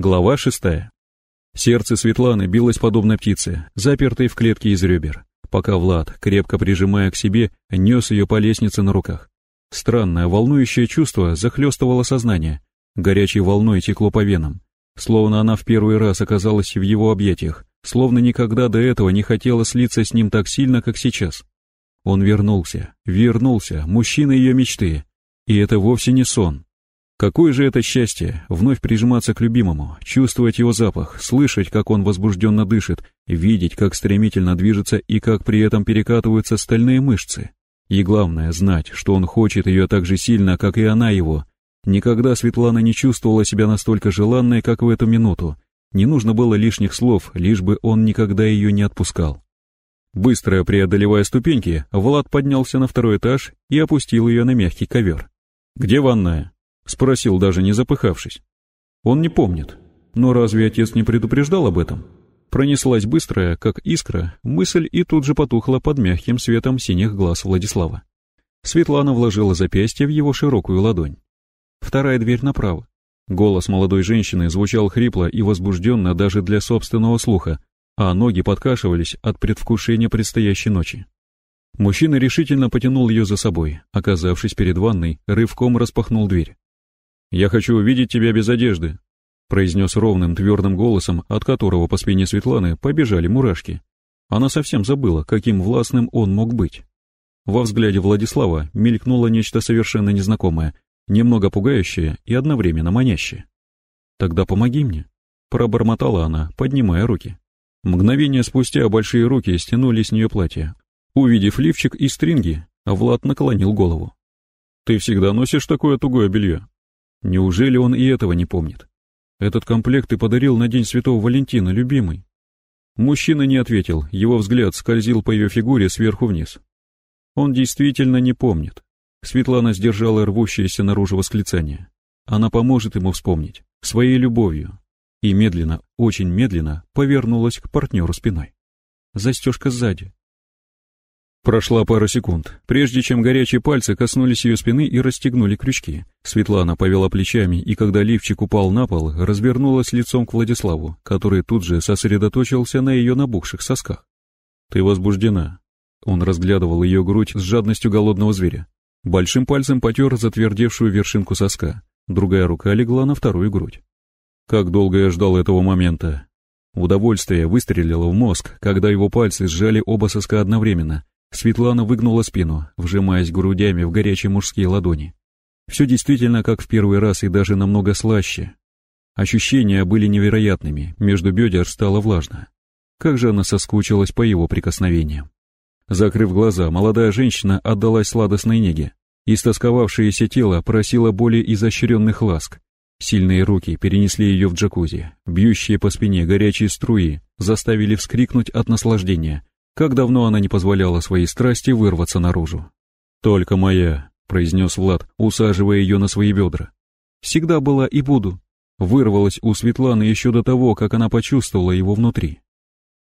Глава шестая. Сердце Светланы билось подобно птице, запертой в клетке из ребер, пока Влад, крепко прижимая к себе, нес ее по лестнице на руках. Странное, волнующее чувство захлестывало сознание, горячей волной текло по венам, словно она в первый раз оказалась в его объятиях, словно никогда до этого не хотела слиться с ним так сильно, как сейчас. Он вернулся, вернулся, мужчина ее мечты, и это вовсе не сон. Какое же это счастье вновь прижиматься к любимому, чувствовать его запах, слышать, как он возбужденно дышит, видеть, как стремительно движется и как при этом перекатываются стальные мышцы. И главное, знать, что он хочет ее так же сильно, как и она его. Никогда Светлана не чувствовала себя настолько желанной, как в эту минуту. Не нужно было лишних слов, лишь бы он никогда ее не отпускал. Быстро преодолевая ступеньки, Влад поднялся на второй этаж и опустил ее на мягкий ковер. «Где ванная?» Спросил, даже не запыхавшись. Он не помнит. Но разве отец не предупреждал об этом? Пронеслась быстрая, как искра, мысль и тут же потухла под мягким светом синих глаз Владислава. Светлана вложила запястье в его широкую ладонь. Вторая дверь направо. Голос молодой женщины звучал хрипло и возбужденно даже для собственного слуха, а ноги подкашивались от предвкушения предстоящей ночи. Мужчина решительно потянул ее за собой, оказавшись перед ванной, рывком распахнул дверь. «Я хочу увидеть тебя без одежды», — произнес ровным твердым голосом, от которого по спине Светланы побежали мурашки. Она совсем забыла, каким властным он мог быть. Во взгляде Владислава мелькнуло нечто совершенно незнакомое, немного пугающее и одновременно манящее. «Тогда помоги мне», — пробормотала она, поднимая руки. Мгновение спустя большие руки стянули с нее платье. Увидев лифчик и стринги, Влад наклонил голову. «Ты всегда носишь такое тугое белье?» Неужели он и этого не помнит? Этот комплект ты подарил на День Святого Валентина, любимый. Мужчина не ответил, его взгляд скользил по ее фигуре сверху вниз. Он действительно не помнит. Светлана сдержала рвущееся наружу восклицание. Она поможет ему вспомнить, своей любовью. И медленно, очень медленно повернулась к партнеру спиной. Застежка сзади, Прошла пара секунд, прежде чем горячие пальцы коснулись ее спины и расстегнули крючки. Светлана повела плечами, и когда лифчик упал на пол, развернулась лицом к Владиславу, который тут же сосредоточился на ее набухших сосках. «Ты возбуждена». Он разглядывал ее грудь с жадностью голодного зверя. Большим пальцем потер затвердевшую вершинку соска, другая рука легла на вторую грудь. Как долго я ждал этого момента. Удовольствие выстрелило в мозг, когда его пальцы сжали оба соска одновременно, Светлана выгнула спину, вжимаясь грудями в горячие мужские ладони. Все действительно как в первый раз и даже намного слаще. Ощущения были невероятными, между бедер стало влажно. Как же она соскучилась по его прикосновениям. Закрыв глаза, молодая женщина отдалась сладостной неге. Истосковавшееся тело просило более изощренных ласк. Сильные руки перенесли ее в джакузи. Бьющие по спине горячие струи заставили вскрикнуть от наслаждения, как давно она не позволяла своей страсти вырваться наружу. «Только моя», — произнес Влад, усаживая ее на свои бедра. «Всегда была и буду», — вырвалась у Светланы еще до того, как она почувствовала его внутри.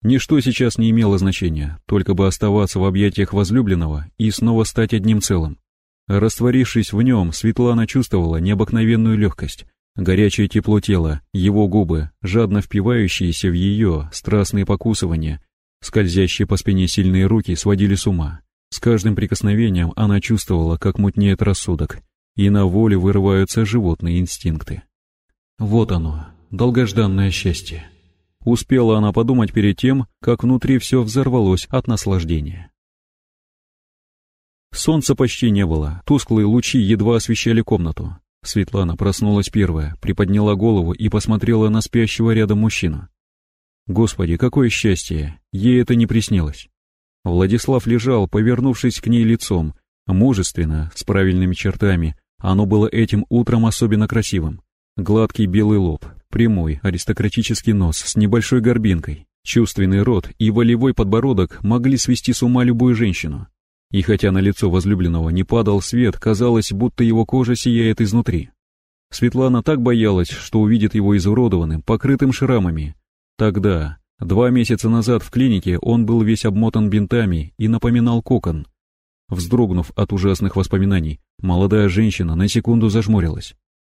Ничто сейчас не имело значения, только бы оставаться в объятиях возлюбленного и снова стать одним целым. Растворившись в нем, Светлана чувствовала необыкновенную легкость, горячее тепло тела, его губы, жадно впивающиеся в ее, страстные покусывания, Скользящие по спине сильные руки сводили с ума. С каждым прикосновением она чувствовала, как мутнеет рассудок, и на воле вырываются животные инстинкты. Вот оно, долгожданное счастье. Успела она подумать перед тем, как внутри все взорвалось от наслаждения. Солнца почти не было, тусклые лучи едва освещали комнату. Светлана проснулась первая, приподняла голову и посмотрела на спящего рядом мужчину. Господи, какое счастье! Ей это не приснилось. Владислав лежал, повернувшись к ней лицом, мужественно, с правильными чертами. Оно было этим утром особенно красивым. Гладкий белый лоб, прямой аристократический нос с небольшой горбинкой, чувственный рот и волевой подбородок могли свести с ума любую женщину. И хотя на лицо возлюбленного не падал свет, казалось, будто его кожа сияет изнутри. Светлана так боялась, что увидит его изуродованным, покрытым шрамами, Тогда, два месяца назад в клинике, он был весь обмотан бинтами и напоминал кокон. Вздрогнув от ужасных воспоминаний, молодая женщина на секунду зажмурилась.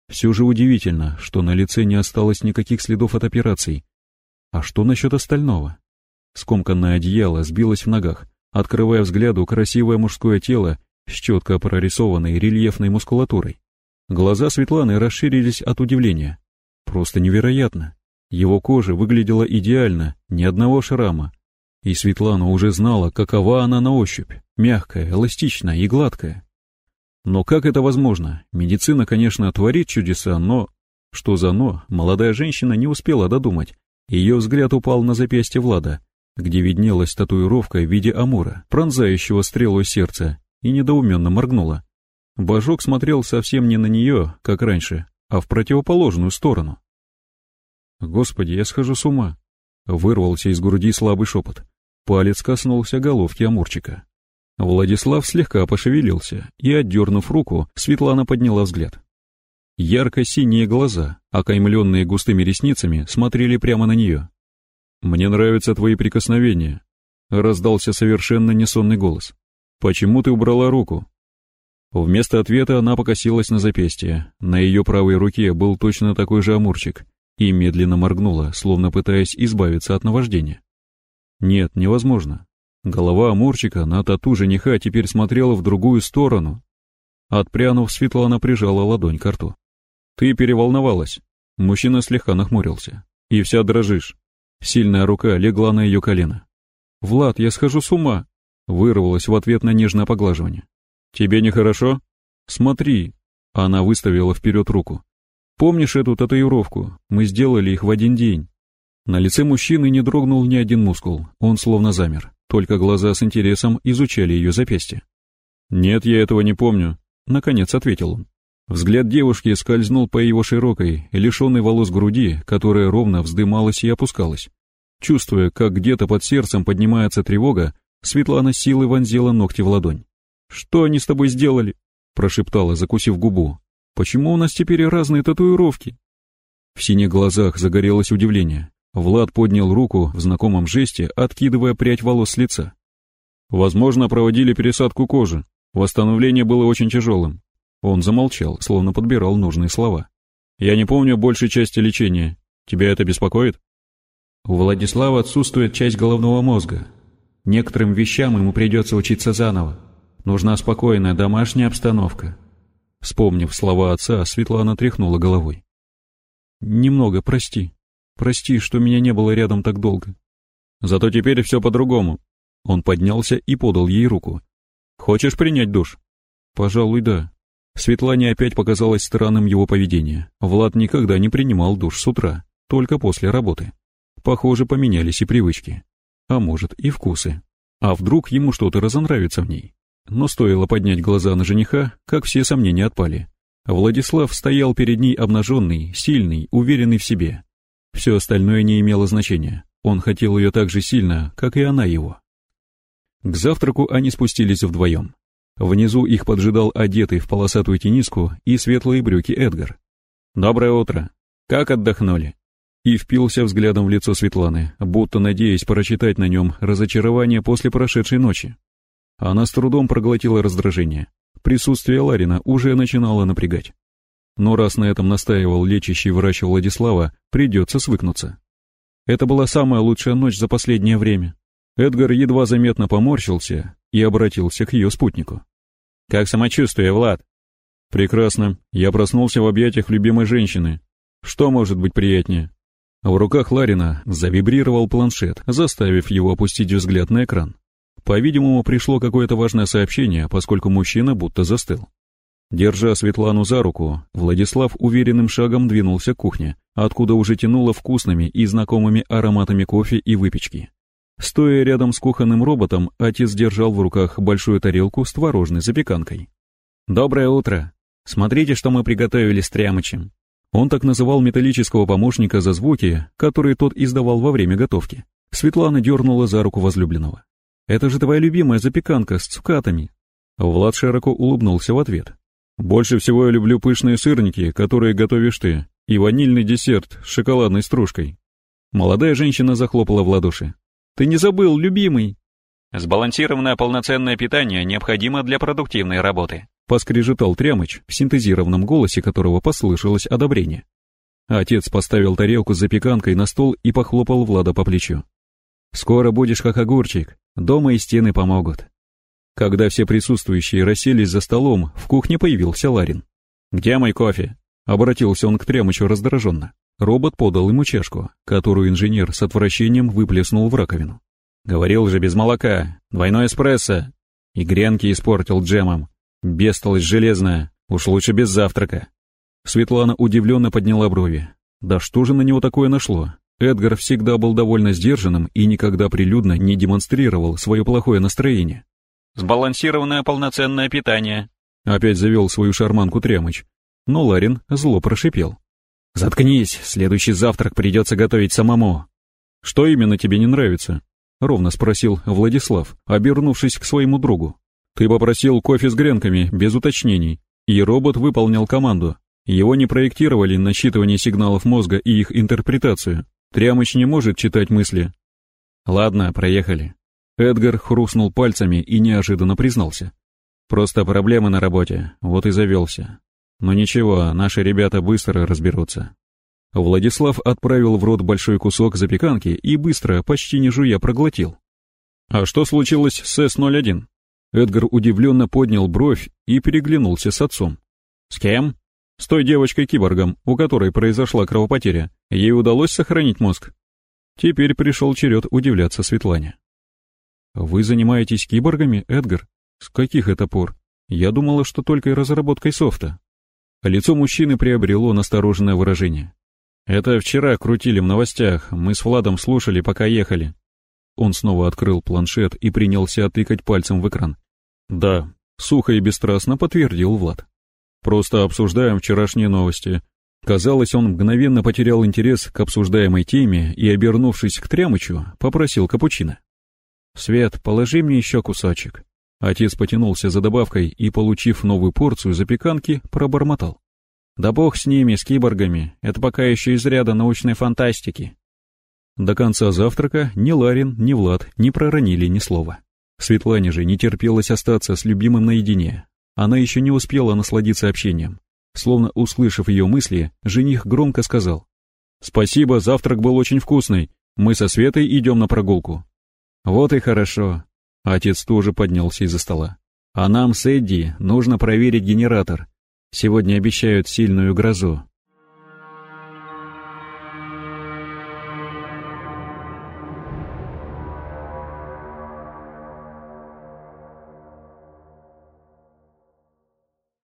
Все же удивительно, что на лице не осталось никаких следов от операций. А что насчет остального? Скомканное одеяло сбилось в ногах, открывая взгляду красивое мужское тело с четко прорисованной рельефной мускулатурой. Глаза Светланы расширились от удивления. Просто невероятно. Его кожа выглядела идеально, ни одного шрама. И Светлана уже знала, какова она на ощупь, мягкая, эластичная и гладкая. Но как это возможно? Медицина, конечно, творит чудеса, но... Что за «но» молодая женщина не успела додумать. Ее взгляд упал на запястье Влада, где виднелась татуировка в виде амура, пронзающего стрелой сердца, и недоуменно моргнула. Божок смотрел совсем не на нее, как раньше, а в противоположную сторону. «Господи, я схожу с ума!» Вырвался из груди слабый шепот. Палец коснулся головки амурчика. Владислав слегка пошевелился, и, отдернув руку, Светлана подняла взгляд. Ярко-синие глаза, окаймленные густыми ресницами, смотрели прямо на нее. «Мне нравятся твои прикосновения», — раздался совершенно несонный голос. «Почему ты убрала руку?» Вместо ответа она покосилась на запястье. На ее правой руке был точно такой же амурчик, и медленно моргнула, словно пытаясь избавиться от наваждения. Нет, невозможно. Голова Амурчика на тату жениха теперь смотрела в другую сторону. Отпрянув, Светлана прижала ладонь к рту. «Ты переволновалась». Мужчина слегка нахмурился. «И вся дрожишь». Сильная рука легла на ее колено. «Влад, я схожу с ума!» Вырвалась в ответ на нежное поглаживание. «Тебе нехорошо?» «Смотри!» Она выставила вперед руку. «Помнишь эту татуировку? Мы сделали их в один день». На лице мужчины не дрогнул ни один мускул, он словно замер только глаза с интересом изучали ее запястье. «Нет, я этого не помню», — наконец ответил он. Взгляд девушки скользнул по его широкой, лишенной волос груди, которая ровно вздымалась и опускалась. Чувствуя, как где-то под сердцем поднимается тревога, Светлана силой вонзила ногти в ладонь. «Что они с тобой сделали?» — прошептала, закусив губу. «Почему у нас теперь разные татуировки?» В синих глазах загорелось удивление. Влад поднял руку в знакомом жесте, откидывая прядь волос с лица. Возможно, проводили пересадку кожи. Восстановление было очень тяжелым. Он замолчал, словно подбирал нужные слова. «Я не помню большей части лечения. Тебя это беспокоит?» У Владислава отсутствует часть головного мозга. Некоторым вещам ему придется учиться заново. Нужна спокойная домашняя обстановка. Вспомнив слова отца, Светлана тряхнула головой. «Немного, прости», Прости, что меня не было рядом так долго. Зато теперь все по-другому. Он поднялся и подал ей руку. Хочешь принять душ? Пожалуй, да. Светлане опять показалось странным его поведение. Влад никогда не принимал душ с утра, только после работы. Похоже, поменялись и привычки. А может, и вкусы. А вдруг ему что-то разонравится в ней? Но стоило поднять глаза на жениха, как все сомнения отпали. Владислав стоял перед ней обнаженный, сильный, уверенный в себе. Все остальное не имело значения. Он хотел ее так же сильно, как и она его. К завтраку они спустились вдвоем. Внизу их поджидал одетый в полосатую тениску и светлые брюки Эдгар. «Доброе утро. Как отдохнули?» И впился взглядом в лицо Светланы, будто надеясь прочитать на нем разочарование после прошедшей ночи. Она с трудом проглотила раздражение. Присутствие Ларина уже начинало напрягать. Но раз на этом настаивал лечащий врач Владислава, придется свыкнуться. Это была самая лучшая ночь за последнее время. Эдгар едва заметно поморщился и обратился к ее спутнику. «Как самочувствие, Влад?» «Прекрасно. Я проснулся в объятиях любимой женщины. Что может быть приятнее?» В руках Ларина завибрировал планшет, заставив его опустить взгляд на экран. По-видимому, пришло какое-то важное сообщение, поскольку мужчина будто застыл. Держа Светлану за руку, Владислав уверенным шагом двинулся к кухне, откуда уже тянуло вкусными и знакомыми ароматами кофе и выпечки. Стоя рядом с кухонным роботом, отец держал в руках большую тарелку с творожной запеканкой. «Доброе утро! Смотрите, что мы приготовили с Трямычем!» Он так называл металлического помощника за звуки, которые тот издавал во время готовки. Светлана дернула за руку возлюбленного. «Это же твоя любимая запеканка с цукатами!» Влад широко улыбнулся в ответ. Больше всего я люблю пышные сырники, которые готовишь ты, и ванильный десерт с шоколадной стружкой. Молодая женщина захлопала в ладоши. Ты не забыл, любимый. Сбалансированное полноценное питание необходимо для продуктивной работы. Поскрежетал Трямыч, в синтезированном голосе которого послышалось одобрение. Отец поставил тарелку с запеканкой на стол и похлопал Влада по плечу. «Скоро будешь как огурчик, дома и стены помогут». Когда все присутствующие расселись за столом, в кухне появился Ларин. «Где мой кофе?» — обратился он к Трямычу раздраженно. Робот подал ему чашку, которую инженер с отвращением выплеснул в раковину. «Говорил же без молока, двойной эспрессо. И гренки испортил джемом. Бестолочь железная, уж лучше без завтрака». Светлана удивленно подняла брови. Да что же на него такое нашло? Эдгар всегда был довольно сдержанным и никогда прилюдно не демонстрировал свое плохое настроение. «Сбалансированное полноценное питание», — опять завел свою шарманку Трямыч. Но Ларин зло прошипел. «Заткнись, следующий завтрак придется готовить самому». «Что именно тебе не нравится?» — ровно спросил Владислав, обернувшись к своему другу. «Ты попросил кофе с гренками, без уточнений, и робот выполнил команду. Его не проектировали на считывание сигналов мозга и их интерпретацию. Трямыч не может читать мысли». «Ладно, проехали». Эдгар хрустнул пальцами и неожиданно признался. «Просто проблемы на работе, вот и завелся. Но ничего, наши ребята быстро разберутся. Владислав отправил в рот большой кусок запеканки и быстро, почти не жуя, проглотил. «А что случилось с С-01?» Эдгар удивленно поднял бровь и переглянулся с отцом. «С кем?» «С той девочкой-киборгом, у которой произошла кровопотеря. Ей удалось сохранить мозг?» Теперь пришел черед удивляться Светлане. «Вы занимаетесь киборгами, Эдгар? С каких это пор? Я думала, что только разработкой софта». Лицо мужчины приобрело настороженное выражение. «Это вчера крутили в новостях, мы с Владом слушали, пока ехали». Он снова открыл планшет и принялся тыкать пальцем в экран. «Да», — сухо и бесстрастно подтвердил Влад. «Просто обсуждаем вчерашние новости». Казалось, он мгновенно потерял интерес к обсуждаемой теме и, обернувшись к Трямычу, попросил капучино. «Свет, положи мне еще кусочек». Отец потянулся за добавкой и, получив новую порцию запеканки, пробормотал. «Да бог с ними, с киборгами, это пока еще из ряда научной фантастики». До конца завтрака ни Ларин, ни Влад не проронили ни слова. Светлане же не терпелось остаться с любимым наедине. Она еще не успела насладиться общением. Словно услышав ее мысли, жених громко сказал. «Спасибо, завтрак был очень вкусный. Мы со Светой идем на прогулку». «Вот и хорошо. Отец тоже поднялся из-за стола. «А нам с Эдди нужно проверить генератор. Сегодня обещают сильную грозу.